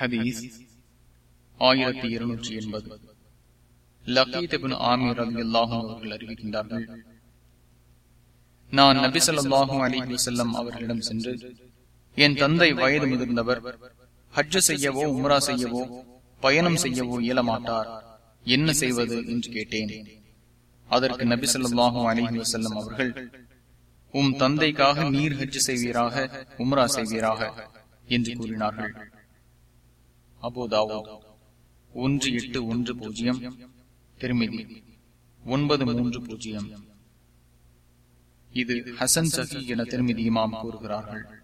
ஹதீஸ் ஆயிரத்தி இருநூற்றி எண்பது. லக்கீதபின் ஆமீர் அலி அல்லாஹும் அவர்கள் அறிவிக்கின்றார்கள் நான் நபி சொல்லாஹும் அலி வசல்லம் அவர்களிடம் சென்று என் தந்தை வயது முதிர்ந்தவர் ஹஜ்ஜ செய்யவோ உம்ரா செய்யவோ பயணம் செய்யவோ இயலமாட்டார். என்ன செய்வது? என்று கேட்டேன். அதற்கு நபி சொல்லாஹும் அலிஹி வசல்லம் அவர்கள் உம் தந்தைக்காக நீர் ஹஜ் செய்வீராக உம்ரா செய்வீராக என்று கூறினார்கள். அபோதாவோ ஒன்று எட்டு ஒன்று பூஜ்ஜியம். திருமிதி. ஒன்பது மூன்று பூஜ்ஜியம். இது ஹசன் சஹி என திருமதி இமாம் கூறுகிறார்கள்.